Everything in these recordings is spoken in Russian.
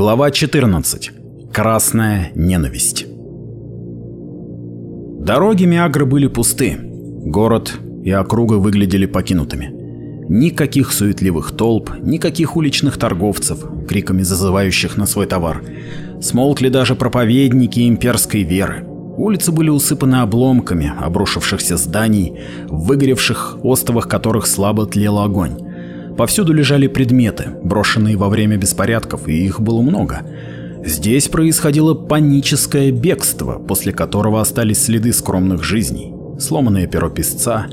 Глава 14. Красная ненависть. Дороги Миагры были пусты. Город и округа выглядели покинутыми. Никаких суетливых толп, никаких уличных торговцев, криками зазывающих на свой товар. Смолкли даже проповедники имперской веры. Улицы были усыпаны обломками обрушившихся зданий, выгоревших остовах которых слабо тлел огонь. Повсюду лежали предметы, брошенные во время беспорядков, и их было много. Здесь происходило паническое бегство, после которого остались следы скромных жизней. Сломанное перо песца,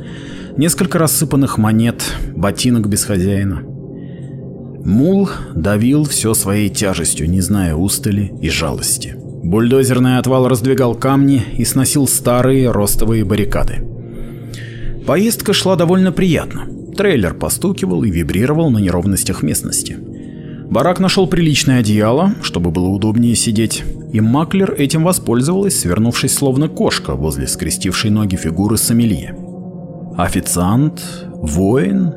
несколько рассыпанных монет, ботинок без хозяина. Мул давил все своей тяжестью, не зная устали и жалости. Бульдозерный отвал раздвигал камни и сносил старые ростовые баррикады. Поездка шла довольно приятно. Трейлер постукивал и вибрировал на неровностях местности. Барак нашел приличное одеяло, чтобы было удобнее сидеть, и Маклер этим воспользовалась, свернувшись словно кошка возле скрестившей ноги фигуры сомелье. Официант, воин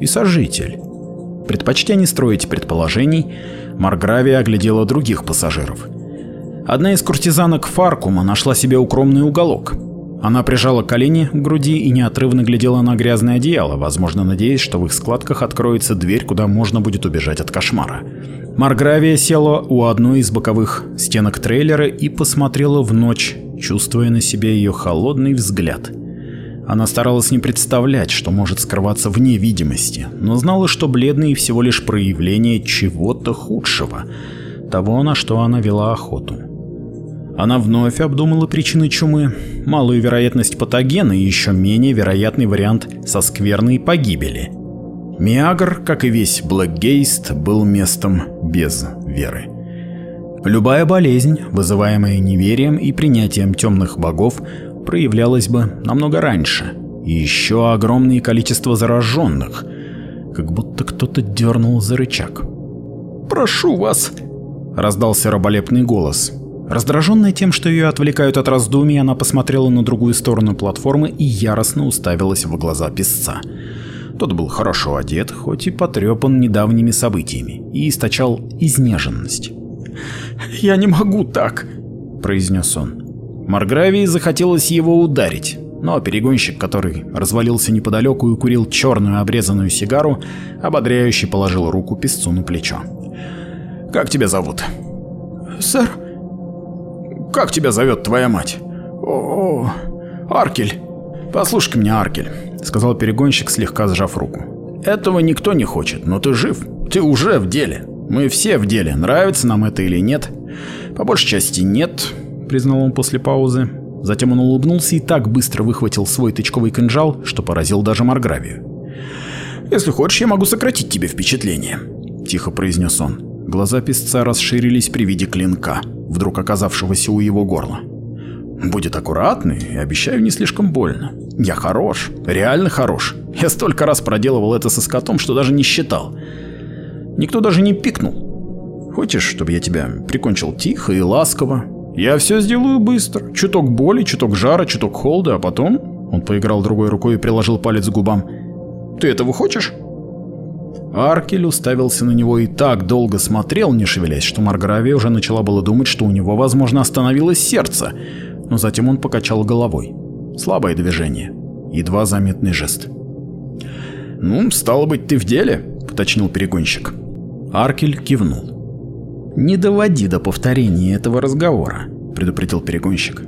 и сожитель. Предпочтя не строить предположений, Маргравия оглядела других пассажиров. Одна из куртизанок Фаркума нашла себе укромный уголок, она прижала колени к груди и неотрывно глядела на грязное одеяло, возможно, надеясь, что в их складках откроется дверь, куда можно будет убежать от кошмара. Маргравия села у одной из боковых стенок трейлера и посмотрела в ночь, чувствуя на себе ее холодный взгляд. Она старалась не представлять, что может скрываться вне видимости, но знала, что бледные всего лишь проявление чего-то худшего, того, на что она вела охоту. Она вновь обдумала причины чумы, малую вероятность патогена и еще менее вероятный вариант со скверной погибели. Миагр, как и весь Блэкгейст, был местом без веры. Любая болезнь, вызываемая неверием и принятием темных богов, проявлялась бы намного раньше, и еще огромное количество зараженных, как будто кто-то дернул за рычаг. «Прошу вас!» — раздался раболепный голос. Раздраженная тем, что ее отвлекают от раздумий, она посмотрела на другую сторону платформы и яростно уставилась в глаза песца. Тот был хорошо одет, хоть и потрепан недавними событиями, и источал изнеженность. «Я не могу так», — произнес он. Маргравии захотелось его ударить, но перегонщик, который развалился неподалеку и курил черную обрезанную сигару, ободряюще положил руку песцу на плечо. «Как тебя зовут?» «Сэр», как тебя зовет твоя мать? О, Аркель. Послушай-ка меня, Аркель, сказал перегонщик, слегка сжав руку. Этого никто не хочет, но ты жив. Ты уже в деле. Мы все в деле, нравится нам это или нет. По большей части нет, признал он после паузы. Затем он улыбнулся и так быстро выхватил свой тычковый кинжал, что поразил даже Маргравию. «Если хочешь, я могу сократить тебе впечатление», — тихо произнес он. Глаза песца расширились при виде клинка, вдруг оказавшегося у его горла. «Будет аккуратный и обещаю не слишком больно. Я хорош, реально хорош. Я столько раз проделывал это со скотом, что даже не считал. Никто даже не пикнул. Хочешь, чтобы я тебя прикончил тихо и ласково? Я все сделаю быстро. Чуток боли, чуток жара, чуток холода, а потом...» Он поиграл другой рукой и приложил палец к губам. «Ты этого хочешь?» Аркель уставился на него и так долго смотрел, не шевелясь, что Маргравия уже начала было думать, что у него, возможно, остановилось сердце, но затем он покачал головой. Слабое движение, едва заметный жест. «Ну, стало быть, ты в деле?» — уточнил перегонщик. Аркель кивнул. «Не доводи до повторения этого разговора», — предупредил перегонщик.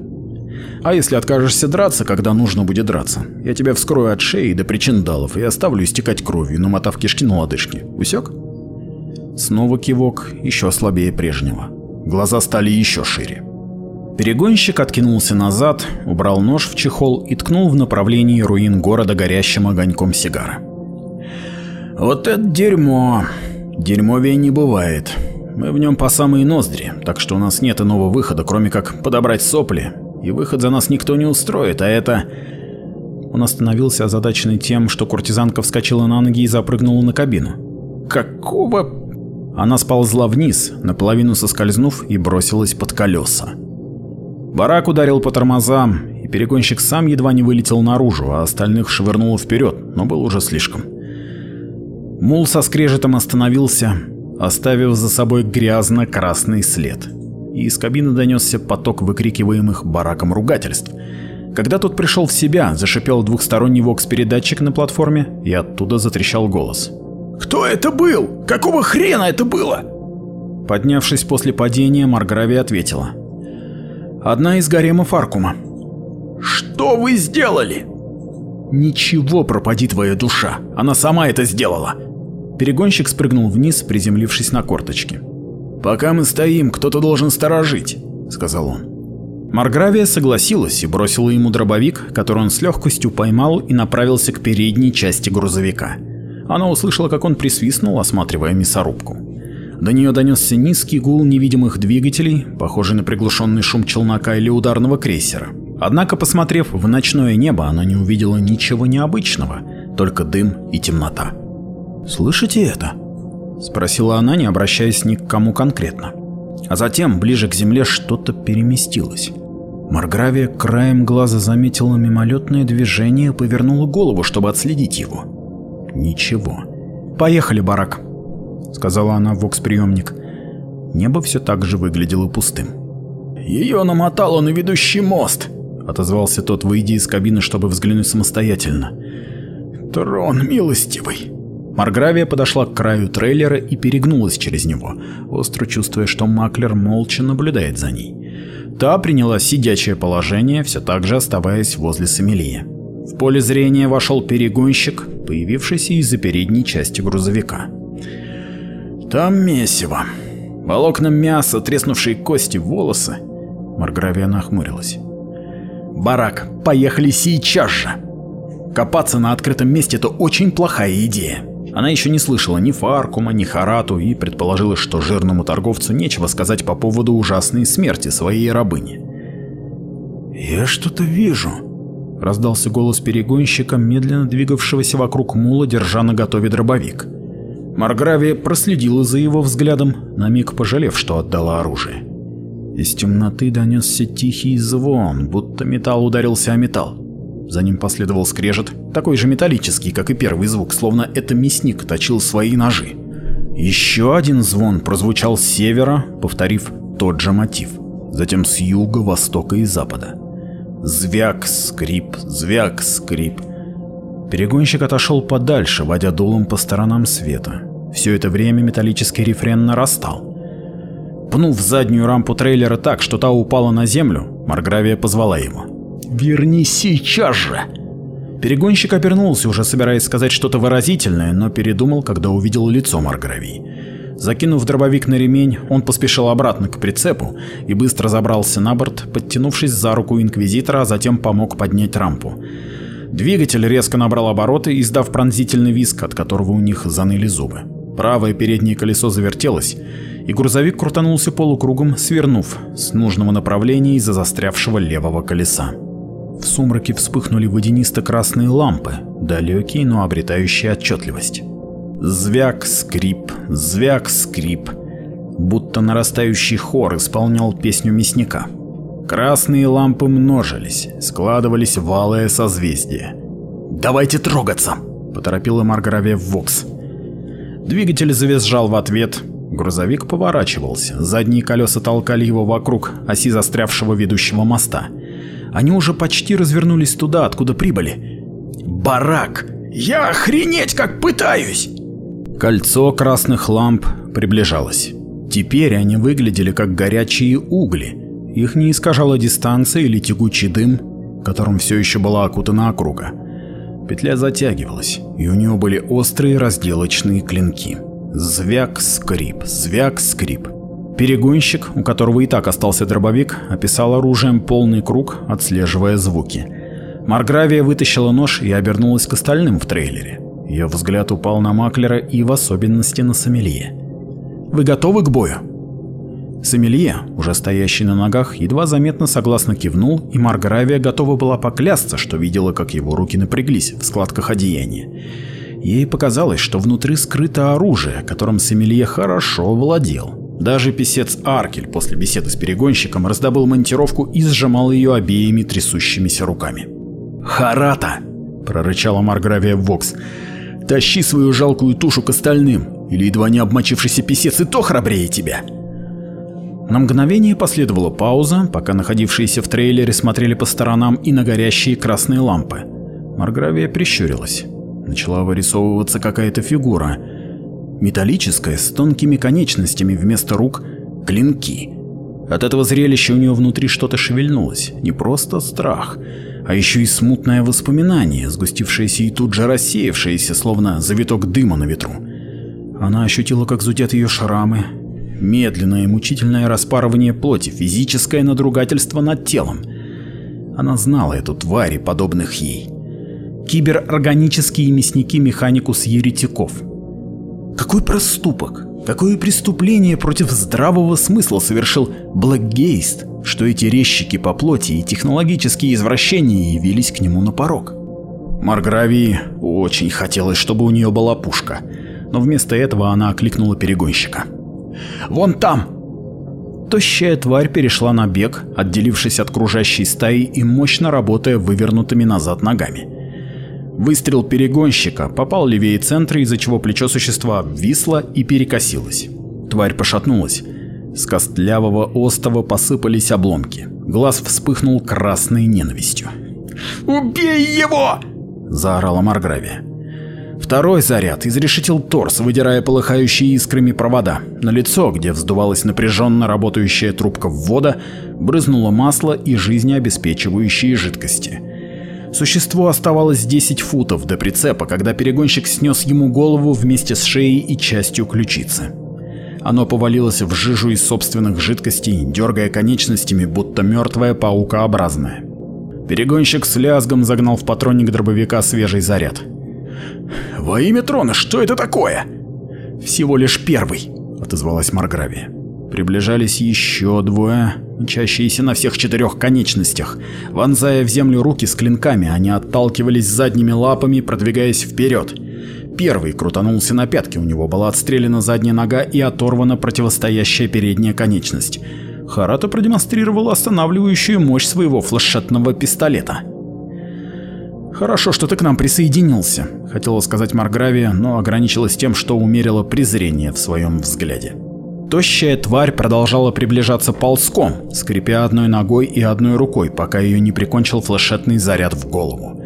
А если откажешься драться, когда нужно будет драться? Я тебя вскрою от шеи до причиндалов и оставлю истекать кровью, намотав кишки на лодыжки. Усек? Снова кивок, еще слабее прежнего. Глаза стали еще шире. Перегонщик откинулся назад, убрал нож в чехол и ткнул в направлении руин города горящим огоньком сигара. «Вот это дерьмо! Дерьмовее не бывает. Мы в нем по самые ноздри, так что у нас нет иного выхода, кроме как подобрать сопли и выход за нас никто не устроит, а это... Он остановился, озадаченный тем, что куртизанка вскочила на ноги и запрыгнула на кабину. «Какого...» Она сползла вниз, наполовину соскользнув и бросилась под колеса. Барак ударил по тормозам, и перегонщик сам едва не вылетел наружу, а остальных швырнуло вперед, но было уже слишком. Мул со скрежетом остановился, оставив за собой грязно-красный след и из кабины донесся поток выкрикиваемых бараком ругательств. Когда тот пришел в себя, зашипел двухсторонний вокс-передатчик на платформе, и оттуда затрещал голос. «Кто это был? Какого хрена это было?» Поднявшись после падения, Марграви ответила. «Одна из гаремов Аркума». «Что вы сделали?» «Ничего, пропади твоя душа, она сама это сделала!» Перегонщик спрыгнул вниз, приземлившись на корточки. «Пока мы стоим, кто-то должен сторожить», — сказал он. Маргравия согласилась и бросила ему дробовик, который он с легкостью поймал и направился к передней части грузовика. Она услышала, как он присвистнул, осматривая мясорубку. До нее донесся низкий гул невидимых двигателей, похожий на приглушенный шум челнока или ударного крейсера. Однако, посмотрев в ночное небо, она не увидела ничего необычного, только дым и темнота. «Слышите это?» — спросила она, не обращаясь ни к кому конкретно. А затем ближе к земле что-то переместилось. Маргравия краем глаза заметила мимолетное движение и повернула голову, чтобы отследить его. Ничего. «Поехали, барак», — сказала она в вокс-приемник. Небо все так же выглядело пустым. «Ее намотало на ведущий мост», — отозвался тот, выйдя из кабины, чтобы взглянуть самостоятельно. «Трон милостивый». Маргравия подошла к краю трейлера и перегнулась через него, остро чувствуя, что Маклер молча наблюдает за ней. Та приняла сидячее положение, все так же оставаясь возле сомелье. В поле зрения вошел перегонщик, появившийся из-за передней части грузовика. Там месиво. Волокна мяса, треснувшие кости, волосы. Маргравия нахмурилась. «Барак, поехали сейчас же!» Копаться на открытом месте – это очень плохая идея. Она еще не слышала ни Фаркума, ни Харату и предположила, что жирному торговцу нечего сказать по поводу ужасной смерти своей рабыни. «Я что-то вижу», — раздался голос перегонщика, медленно двигавшегося вокруг мула, держа на готове дробовик. Маргравия проследила за его взглядом, на миг пожалев, что отдала оружие. Из темноты донесся тихий звон, будто металл ударился о металл. За ним последовал скрежет, такой же металлический, как и первый звук, словно это мясник точил свои ножи. Еще один звон прозвучал с севера, повторив тот же мотив, затем с юга, востока и запада. Звяк, скрип, звяк, скрип. Перегонщик отошел подальше, водя дулом по сторонам света. Все это время металлический рефрен нарастал. Пнув заднюю рампу трейлера так, что та упала на землю, Маргравия позвала его. Верни сейчас же!» Перегонщик обернулся, уже собираясь сказать что-то выразительное, но передумал, когда увидел лицо Маргравии. Закинув дробовик на ремень, он поспешил обратно к прицепу и быстро забрался на борт, подтянувшись за руку Инквизитора, а затем помог поднять рампу. Двигатель резко набрал обороты, издав пронзительный визг, от которого у них заныли зубы. Правое переднее колесо завертелось, и грузовик крутанулся полукругом, свернув с нужного направления из-за застрявшего левого колеса. В сумраке вспыхнули водянисто-красные лампы, далекие, но обретающие отчетливость. Звяк-скрип, звяк-скрип, будто нарастающий хор исполнял песню мясника. Красные лампы множились, складывались в алое созвездие. «Давайте трогаться!» – поторопила Маргравия Вокс. Двигатель завизжал в ответ. Грузовик поворачивался, задние колеса толкали его вокруг оси застрявшего ведущего моста – они уже почти развернулись туда, откуда прибыли. «Барак! Я охренеть как пытаюсь!» Кольцо красных ламп приближалось. Теперь они выглядели как горячие угли. Их не искажала дистанция или тягучий дым, которым все еще была окутана округа. Петля затягивалась, и у нее были острые разделочные клинки. Звяк-скрип, звяк-скрип. Перегонщик, у которого и так остался дробовик, описал оружием полный круг, отслеживая звуки. Маргравия вытащила нож и обернулась к остальным в трейлере. Ее взгляд упал на Маклера и в особенности на Сомелье. «Вы готовы к бою?» Сомелье, уже стоящий на ногах, едва заметно согласно кивнул, и Маргравия готова была поклясться, что видела, как его руки напряглись в складках одеяния. Ей показалось, что внутри скрыто оружие, которым Сомелье хорошо владел. Даже писец Аркель после беседы с перегонщиком раздобыл монтировку и сжимал ее обеими трясущимися руками. «Харата!» — прорычала Маргравия Вокс. «Тащи свою жалкую тушу к остальным, или едва не обмочившийся писец и то храбрее тебя!» На мгновение последовала пауза, пока находившиеся в трейлере смотрели по сторонам и на горящие красные лампы. Маргравия прищурилась. Начала вырисовываться какая-то фигура — металлическое, с тонкими конечностями вместо рук – клинки. От этого зрелища у нее внутри что-то шевельнулось, не просто страх, а еще и смутное воспоминание, сгустившееся и тут же рассеявшееся, словно завиток дыма на ветру. Она ощутила, как зудят ее шрамы, медленное и мучительное распарывание плоти, физическое надругательство над телом. Она знала эту тварь и подобных ей. Киберорганические мясники механикус еретиков, какой проступок, какое преступление против здравого смысла совершил Блэкгейст, что эти резчики по плоти и технологические извращения явились к нему на порог? Маргравии очень хотелось, чтобы у нее была пушка, но вместо этого она окликнула перегонщика. «Вон там!» Тощая тварь перешла на бег, отделившись от кружащей стаи и мощно работая вывернутыми назад ногами. Выстрел перегонщика попал левее центра, из-за чего плечо существа висло и перекосилось. Тварь пошатнулась. С костлявого остова посыпались обломки. Глаз вспыхнул красной ненавистью. «Убей его!» – заорала Маргравия. Второй заряд изрешетил торс, выдирая полыхающие искрами провода. На лицо, где вздувалась напряженно работающая трубка ввода, брызнуло масло и жизнеобеспечивающие жидкости. Существу оставалось 10 футов до прицепа, когда перегонщик снес ему голову вместе с шеей и частью ключицы. Оно повалилось в жижу из собственных жидкостей, дергая конечностями, будто мертвая паукообразное. Перегонщик с лязгом загнал в патронник дробовика свежий заряд. «Во имя трона, что это такое?» «Всего лишь первый», — отозвалась Маргравия. Приближались еще двое, мчащиеся на всех четырех конечностях, вонзая в землю руки с клинками, они отталкивались задними лапами, продвигаясь вперед. Первый крутанулся на пятки, у него была отстрелена задняя нога и оторвана противостоящая передняя конечность. Харата продемонстрировал останавливающую мощь своего флешетного пистолета. «Хорошо, что ты к нам присоединился», — хотела сказать Маргравия, но ограничилась тем, что умерила презрение в своем взгляде. Тощая тварь продолжала приближаться ползком, скрипя одной ногой и одной рукой, пока ее не прикончил флешетный заряд в голову.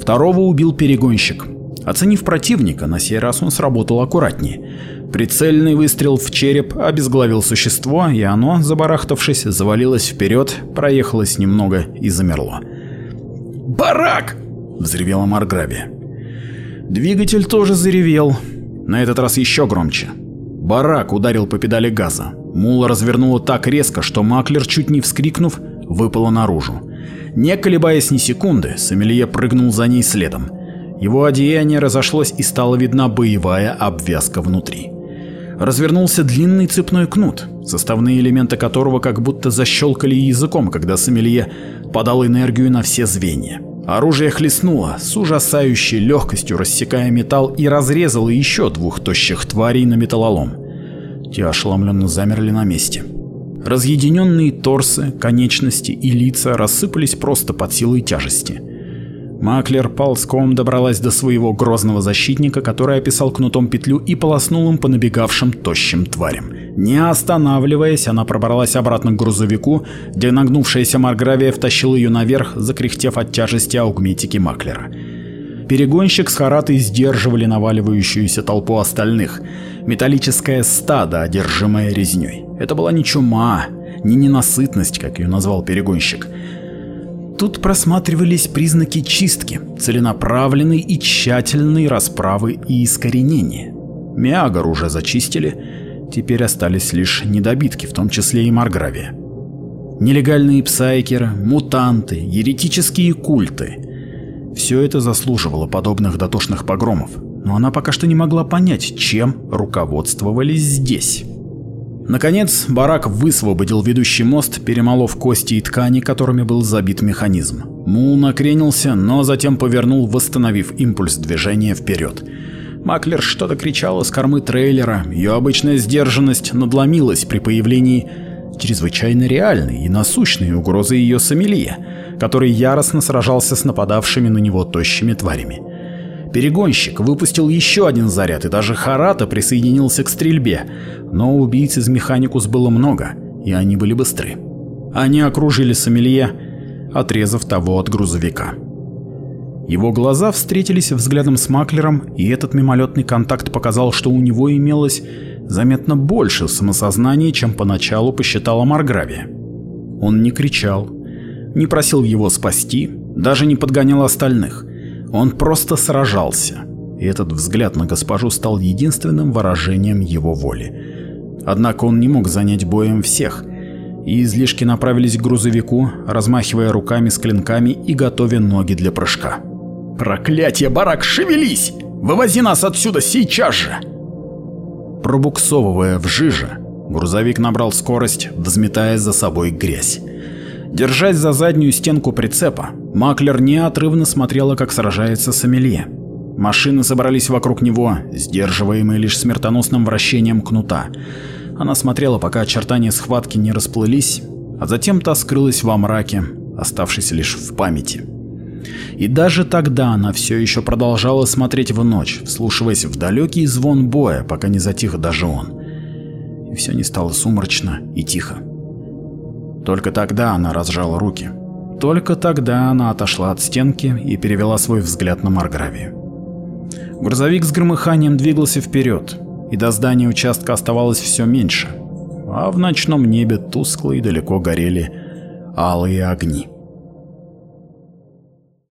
Второго убил перегонщик. Оценив противника, на сей раз он сработал аккуратнее. Прицельный выстрел в череп обезглавил существо, и оно, забарахтавшись, завалилось вперед, проехалось немного и замерло. «Барак!» — взревела Марграби. Двигатель тоже заревел, на этот раз еще громче. Барак ударил по педали газа. Мула развернула так резко, что Маклер, чуть не вскрикнув, выпала наружу. Не колебаясь ни секунды, Сомелье прыгнул за ней следом. Его одеяние разошлось и стала видна боевая обвязка внутри. Развернулся длинный цепной кнут, составные элементы которого как будто защелкали языком, когда Сомелье подал энергию на все звенья. Оружие хлестнуло с ужасающей легкостью, рассекая металл и разрезало еще двух тощих тварей на металлолом. Те ошеломленно замерли на месте. Разъединенные торсы, конечности и лица рассыпались просто под силой тяжести. Маклер ползком добралась до своего грозного защитника, который описал кнутом петлю и полоснул им по набегавшим тощим тварям. Не останавливаясь, она пробралась обратно к грузовику, где нагнувшаяся Маргравия втащила ее наверх, закряхтев от тяжести аугметики Маклера. Перегонщик с Харатой сдерживали наваливающуюся толпу остальных. Металлическое стадо, одержимое резней. Это была не чума, не ненасытность, как ее назвал перегонщик. Тут просматривались признаки чистки, целенаправленной и тщательной расправы и искоренения. Миагор уже зачистили, теперь остались лишь недобитки, в том числе и Маргравия. Нелегальные псайкеры, мутанты, еретические культы — все это заслуживало подобных дотошных погромов, но она пока что не могла понять, чем руководствовались здесь. Наконец, барак высвободил ведущий мост, перемолов кости и ткани, которыми был забит механизм. Мул накренился, но затем повернул, восстановив импульс движения вперед. Маклер что-то кричал с кормы трейлера, ее обычная сдержанность надломилась при появлении чрезвычайно реальной и насущной угрозой ее сомелье, который яростно сражался с нападавшими на него тощими тварями. Перегонщик выпустил еще один заряд, и даже Харата присоединился к стрельбе, но убийц из Механикус было много, и они были быстры. Они окружили сомелье, отрезав того от грузовика. Его глаза встретились взглядом с Маклером, и этот мимолетный контакт показал, что у него имелось заметно больше самосознания, чем поначалу посчитала марграви. Он не кричал, не просил его спасти, даже не подгонял остальных. Он просто сражался, и этот взгляд на госпожу стал единственным выражением его воли. Однако он не мог занять боем всех, и излишки направились к грузовику, размахивая руками с клинками и готовя ноги для прыжка. Проклятье, барак, шевелись! Вывози нас отсюда сейчас же!» пробуксовывая в жиже, грузовик набрал скорость, взметая за собой грязь. Держась за заднюю стенку прицепа, Маклер неотрывно смотрела, как сражается сомелье. Машины собрались вокруг него, сдерживаемые лишь смертоносным вращением кнута. Она смотрела, пока очертания схватки не расплылись, а затем та скрылась во мраке, оставшись лишь в памяти. И даже тогда она все еще продолжала смотреть в ночь, вслушиваясь в далекий звон боя, пока не затих даже он. И все не стало сумрачно и тихо. Только тогда она разжала руки. Только тогда она отошла от стенки и перевела свой взгляд на Маргравию. Грузовик с громыханием двигался вперед, и до здания участка оставалось все меньше, а в ночном небе тускло и далеко горели алые огни.